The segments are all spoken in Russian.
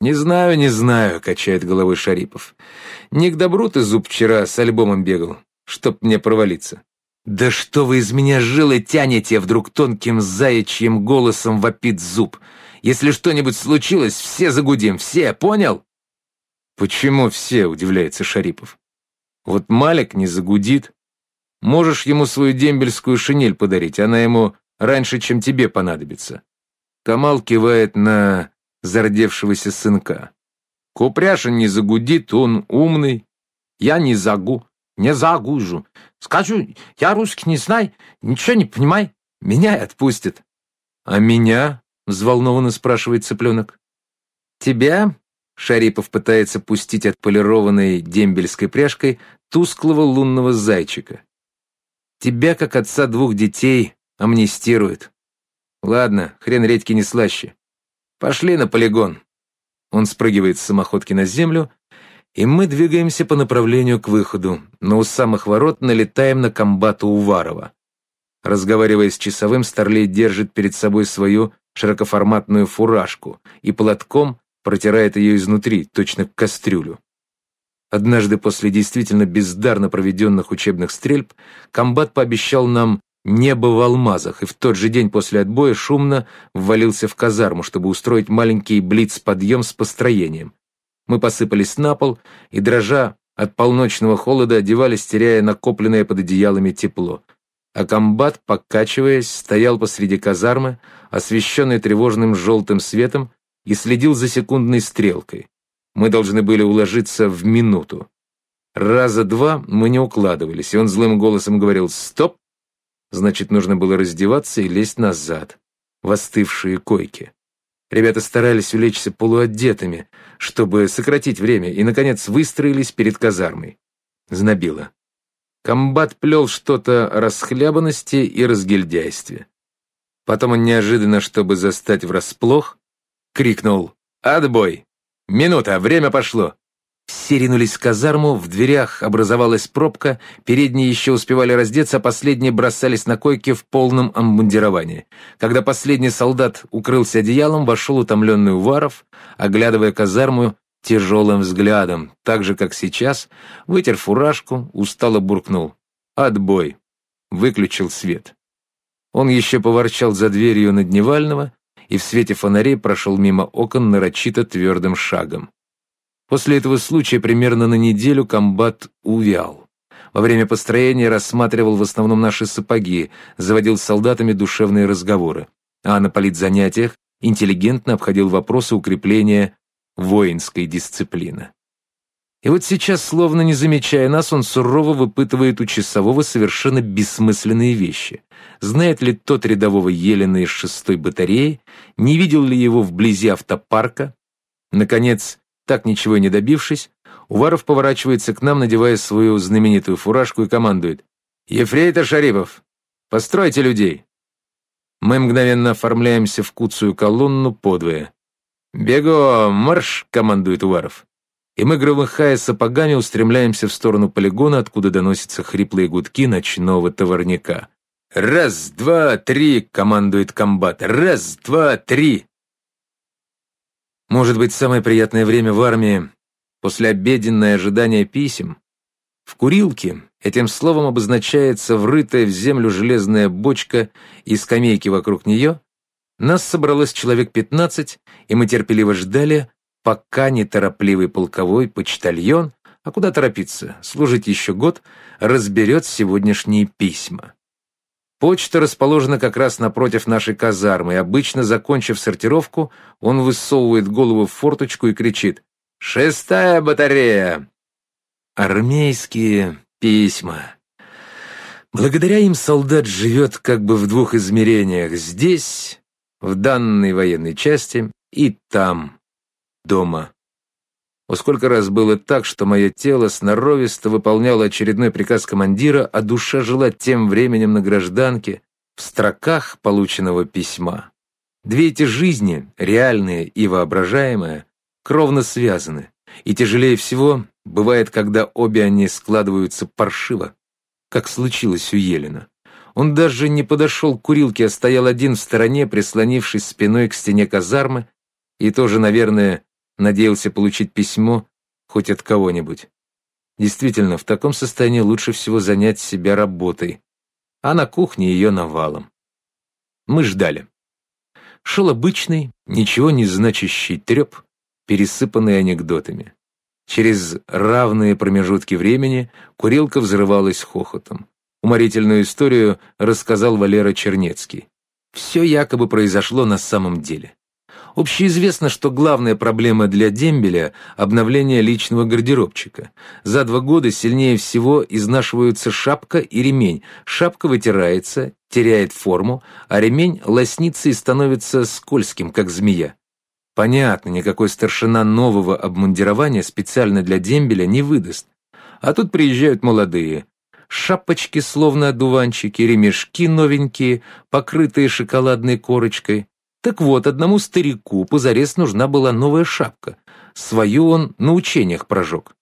«Не знаю, не знаю», — качает головой Шарипов. «Не к добру ты, Зуб, вчера с альбомом бегал, чтоб мне провалиться». «Да что вы из меня жилы тянете?» Вдруг тонким заячьим голосом вопит Зуб. «Если что-нибудь случилось, все загудим, все, понял?» «Почему все?» — удивляется Шарипов. «Вот Малик не загудит. Можешь ему свою дембельскую шинель подарить, она ему раньше, чем тебе понадобится». Камал кивает на зардевшегося сынка. Купряшин не загудит, он умный. Я не загу, не загужу. Скажу, я русский не знаю, ничего не понимай, меня и отпустят. А меня? Взволнованно спрашивает цыпленок. Тебя? Шарипов пытается пустить отполированной дембельской пряжкой тусклого лунного зайчика. Тебя, как отца двух детей, амнистируют. Ладно, хрен редьки не слаще. Пошли на полигон. Он спрыгивает с самоходки на землю, и мы двигаемся по направлению к выходу, но у самых ворот налетаем на комбата Уварова. Разговаривая с часовым, Старлей держит перед собой свою широкоформатную фуражку и платком протирает ее изнутри, точно кастрюлю. Однажды после действительно бездарно проведенных учебных стрельб комбат пообещал нам небо в алмазах, и в тот же день после отбоя шумно ввалился в казарму, чтобы устроить маленький блиц-подъем с построением. Мы посыпались на пол и, дрожа от полночного холода, одевались, теряя накопленное под одеялами тепло. А комбат, покачиваясь, стоял посреди казармы, освещенный тревожным желтым светом, и следил за секундной стрелкой. Мы должны были уложиться в минуту. Раза два мы не укладывались, и он злым голосом говорил «Стоп!» Значит, нужно было раздеваться и лезть назад, в остывшие койки. Ребята старались улечься полуодетыми, чтобы сократить время, и, наконец, выстроились перед казармой. Знобило. Комбат плел что-то о расхлябанности и разгильдяйстве. Потом он неожиданно, чтобы застать врасплох, крикнул «Отбой! Минута, время пошло!» Все ринулись в казарму, в дверях образовалась пробка, передние еще успевали раздеться, а последние бросались на койки в полном амбундировании. Когда последний солдат укрылся одеялом, вошел утомленный Уваров, оглядывая казарму тяжелым взглядом, так же, как сейчас, вытер фуражку, устало буркнул. «Отбой!» Выключил свет. Он еще поворчал за дверью на Дневального и в свете фонарей прошел мимо окон нарочито твердым шагом. После этого случая примерно на неделю комбат увял. Во время построения рассматривал в основном наши сапоги, заводил с солдатами душевные разговоры, а на политзанятиях интеллигентно обходил вопросы укрепления воинской дисциплины. И вот сейчас, словно не замечая нас, он сурово выпытывает у часового совершенно бессмысленные вещи. Знает ли тот рядового Елена из шестой батареи, не видел ли его вблизи автопарка? Наконец, так ничего и не добившись, Уваров поворачивается к нам, надевая свою знаменитую фуражку и командует. «Ефрейтор Шарипов, постройте людей!» Мы мгновенно оформляемся в куцую колонну подвое. «Бего, марш!» — командует Уваров. И мы, громыхая сапогами, устремляемся в сторону полигона, откуда доносятся хриплые гудки ночного товарняка. «Раз, два, три!» — командует комбат. «Раз, два, три!» Может быть, самое приятное время в армии — послеобеденное ожидание писем. В курилке этим словом обозначается врытая в землю железная бочка и скамейки вокруг нее. Нас собралось человек пятнадцать, и мы терпеливо ждали, пока неторопливый полковой почтальон, а куда торопиться, служить еще год, разберет сегодняшние письма. Почта расположена как раз напротив нашей казармы, и обычно, закончив сортировку, он высовывает голову в форточку и кричит «Шестая батарея!» Армейские письма. Благодаря им солдат живет как бы в двух измерениях. Здесь, в данной военной части, и там, дома. О, сколько раз было так, что мое тело сноровисто выполняло очередной приказ командира, а душа жила тем временем на гражданке, в строках полученного письма. Две эти жизни, реальные и воображаемые, кровно связаны, и тяжелее всего бывает, когда обе они складываются паршиво, как случилось у Елена. Он даже не подошел к курилке, а стоял один в стороне, прислонившись спиной к стене казармы, и тоже, наверное, Надеялся получить письмо хоть от кого-нибудь. Действительно, в таком состоянии лучше всего занять себя работой, а на кухне ее навалом. Мы ждали. Шел обычный, ничего не значащий треп, пересыпанный анекдотами. Через равные промежутки времени курилка взрывалась хохотом. Уморительную историю рассказал Валера Чернецкий. Все якобы произошло на самом деле. Общеизвестно, что главная проблема для дембеля – обновление личного гардеробчика. За два года сильнее всего изнашиваются шапка и ремень. Шапка вытирается, теряет форму, а ремень лоснится и становится скользким, как змея. Понятно, никакой старшина нового обмундирования специально для дембеля не выдаст. А тут приезжают молодые. Шапочки, словно одуванчики, ремешки новенькие, покрытые шоколадной корочкой. Так вот, одному старику позарез нужна была новая шапка. Свою он на учениях прожег.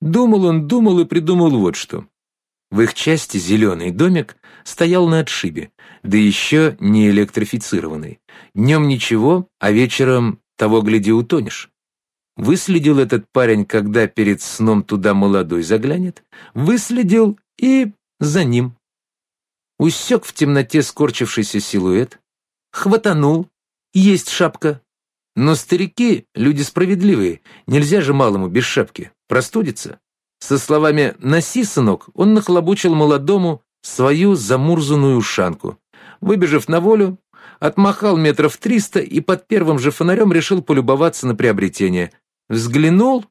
Думал он, думал и придумал вот что. В их части зеленый домик стоял на отшибе, да еще не электрифицированный. Днем ничего, а вечером того, гляди, утонешь. Выследил этот парень, когда перед сном туда молодой заглянет, выследил и за ним. Усек в темноте скорчившийся силуэт, хватанул, есть шапка. Но старики — люди справедливые, нельзя же малому без шапки, простудиться. Со словами «носи, сынок», он нахлобучил молодому свою замурзанную ушанку. Выбежав на волю, отмахал метров триста и под первым же фонарем решил полюбоваться на приобретение. Взглянул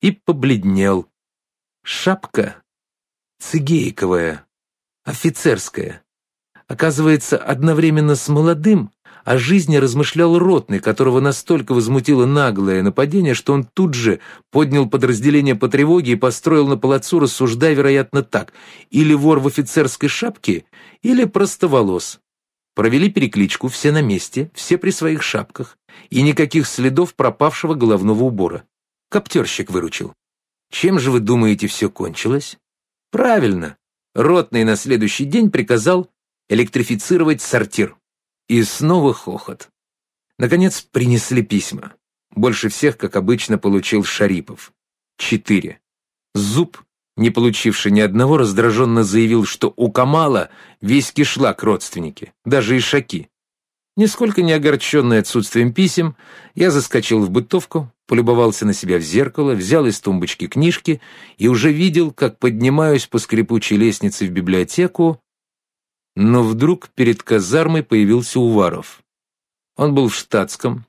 и побледнел. Шапка цигейковая, офицерская. Оказывается, одновременно с молодым о жизни размышлял Ротный, которого настолько возмутило наглое нападение, что он тут же поднял подразделение по тревоге и построил на плацу, рассуждая, вероятно, так. Или вор в офицерской шапке, или простоволос. Провели перекличку, все на месте, все при своих шапках, и никаких следов пропавшего головного убора. Коптерщик выручил. Чем же вы думаете, все кончилось? Правильно. Ротный на следующий день приказал электрифицировать сортир. И снова хохот. Наконец принесли письма. Больше всех, как обычно, получил Шарипов. Четыре. Зуб, не получивший ни одного, раздраженно заявил, что у Камала весь кишлак родственники, даже ишаки. Нисколько не огорченный отсутствием писем, я заскочил в бытовку, полюбовался на себя в зеркало, взял из тумбочки книжки и уже видел, как поднимаюсь по скрипучей лестнице в библиотеку, но вдруг перед казармой появился Уваров. Он был в штатском,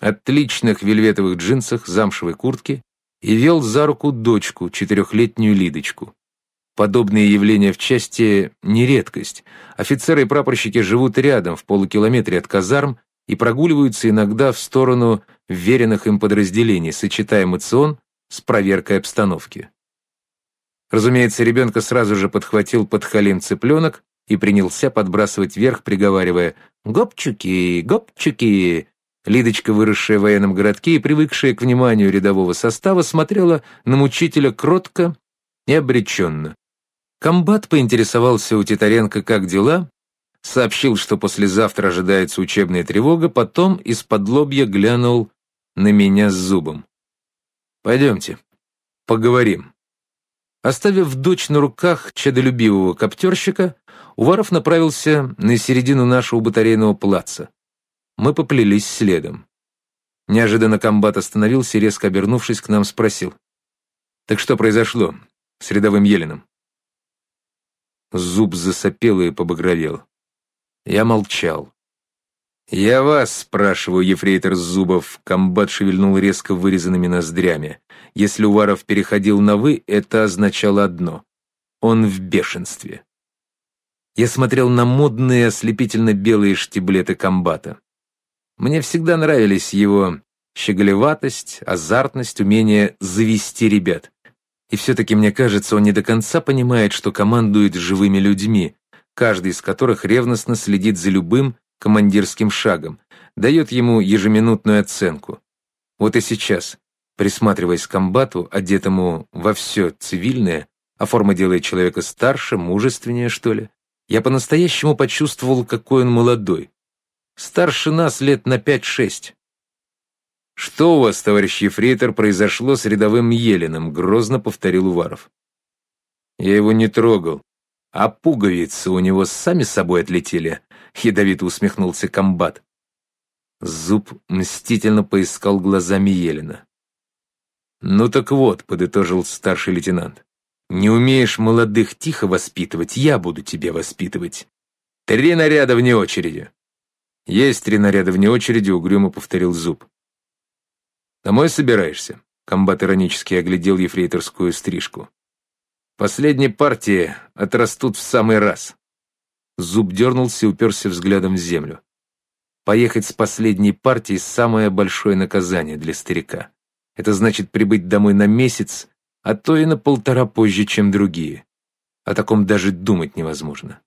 отличных вельветовых джинсах, замшевой куртке и вел за руку дочку, четырехлетнюю Лидочку. Подобные явления в части не редкость. Офицеры и прапорщики живут рядом, в полукилометре от казарм, и прогуливаются иногда в сторону веренных им подразделений, сочетая эмоцион с проверкой обстановки. Разумеется, ребенка сразу же подхватил подхалим цыпленок, и принялся подбрасывать вверх, приговаривая «Гопчуки, гопчуки!». Лидочка, выросшая в военном городке и привыкшая к вниманию рядового состава, смотрела на мучителя кротко и обреченно. Комбат поинтересовался у Титаренко, как дела, сообщил, что послезавтра ожидается учебная тревога, потом из-под лобья глянул на меня с зубом. «Пойдемте, поговорим». Оставив дочь на руках чадолюбивого коптерщика, Уваров направился на середину нашего батарейного плаца. Мы поплелись следом. Неожиданно комбат остановился резко обернувшись к нам, спросил. «Так что произошло с рядовым Елиным?» Зуб засопел и побагровел. Я молчал. «Я вас спрашиваю, ефрейтор Зубов», — комбат шевельнул резко вырезанными ноздрями. Если Уваров переходил на «вы», это означало одно — он в бешенстве. Я смотрел на модные ослепительно-белые штиблеты комбата. Мне всегда нравились его щеголеватость, азартность, умение завести ребят. И все-таки, мне кажется, он не до конца понимает, что командует живыми людьми, каждый из которых ревностно следит за любым командирским шагом, дает ему ежеминутную оценку. Вот и сейчас, присматриваясь к комбату, одетому во все цивильное, а форма делает человека старше, мужественнее, что ли, я по-настоящему почувствовал, какой он молодой. Старше нас лет на пять-шесть. «Что у вас, товарищ Ефрейтор, произошло с рядовым Елиным?» — грозно повторил Уваров. «Я его не трогал. А пуговицы у него сами собой отлетели», — ядовито усмехнулся комбат. Зуб мстительно поискал глазами Елена. «Ну так вот», — подытожил старший лейтенант, «не умеешь молодых тихо воспитывать, я буду тебя воспитывать. Три наряда вне очереди». «Есть три наряда вне очереди», — угрюмо повторил Зуб. «Домой собираешься?» Комбат иронически оглядел ефрейторскую стрижку. «Последние партии отрастут в самый раз». Зуб дернулся и уперся взглядом в землю. Поехать с последней партией – самое большое наказание для старика. Это значит прибыть домой на месяц, а то и на полтора позже, чем другие. О таком даже думать невозможно.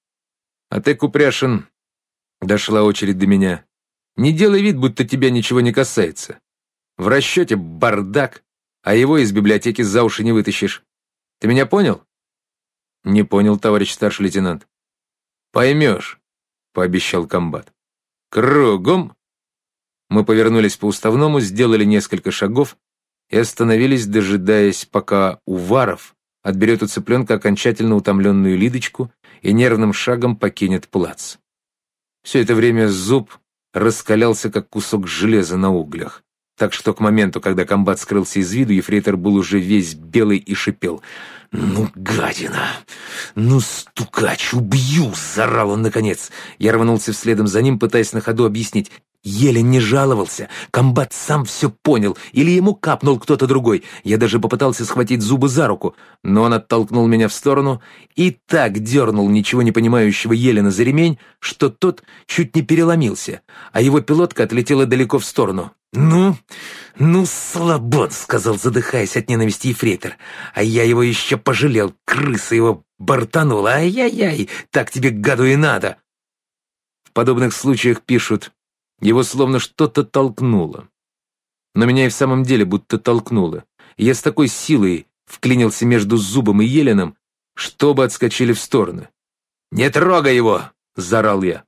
А ты, Купряшин, дошла очередь до меня. Не делай вид, будто тебя ничего не касается. В расчете бардак, а его из библиотеки за уши не вытащишь. Ты меня понял? Не понял, товарищ старший лейтенант. Поймешь, пообещал комбат. Кругом. Мы повернулись по уставному, сделали несколько шагов и остановились, дожидаясь, пока Уваров отберет у цыпленка окончательно утомленную Лидочку и нервным шагом покинет плац. Все это время зуб раскалялся, как кусок железа на углях так что к моменту, когда комбат скрылся из виду, ефрейтор был уже весь белый и шипел. «Ну, гадина! Ну, стукач, убью!» — заорал он наконец. Я рванулся вследом за ним, пытаясь на ходу объяснить. Еле не жаловался. Комбат сам все понял. Или ему капнул кто-то другой. Я даже попытался схватить зубы за руку, но он оттолкнул меня в сторону и так дернул ничего не понимающего Елена за ремень, что тот чуть не переломился, а его пилотка отлетела далеко в сторону. «Ну, ну, слабон», — сказал, задыхаясь от ненависти ефрейтор. «А я его еще пожалел, крыса его бортанула. Ай-яй-яй, так тебе, гаду, и надо». В подобных случаях пишут его словно что-то толкнуло. Но меня и в самом деле будто толкнуло. Я с такой силой вклинился между Зубом и Еленом, чтобы отскочили в стороны. «Не трогай его!» — заорал я.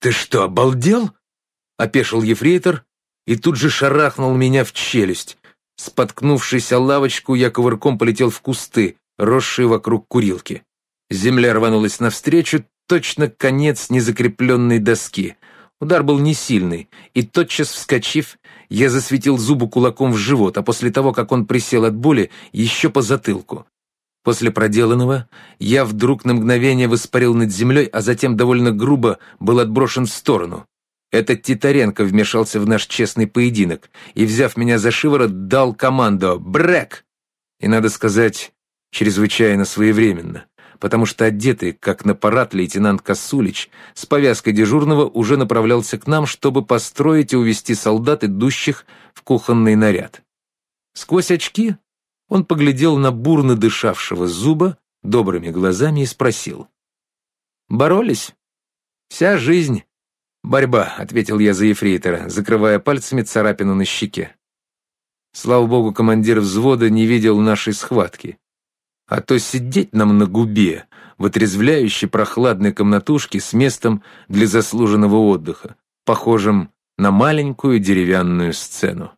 «Ты что, обалдел?» — опешил ефрейтор и тут же шарахнул меня в челюсть. Споткнувшись о лавочку, я ковырком полетел в кусты, росшие вокруг курилки. Земля рванулась навстречу, точно конец незакрепленной доски — Удар был не сильный, и тотчас вскочив, я засветил зубу кулаком в живот, а после того, как он присел от боли, еще по затылку. После проделанного я вдруг на мгновение воспарил над землей, а затем довольно грубо был отброшен в сторону. Этот Титаренко вмешался в наш честный поединок и, взяв меня за шиворот, дал команду «Брэк!» И, надо сказать, чрезвычайно своевременно потому что одетый, как на парад, лейтенант Косулич с повязкой дежурного уже направлялся к нам, чтобы построить и увести солдат, идущих в кухонный наряд. Сквозь очки он поглядел на бурно дышавшего зуба добрыми глазами и спросил. «Боролись? Вся жизнь. Борьба», — ответил я за ефрейтора, закрывая пальцами царапину на щеке. Слава богу, командир взвода не видел нашей схватки а то сидеть нам на губе в отрезвляющей прохладной комнатушке с местом для заслуженного отдыха, похожим на маленькую деревянную сцену.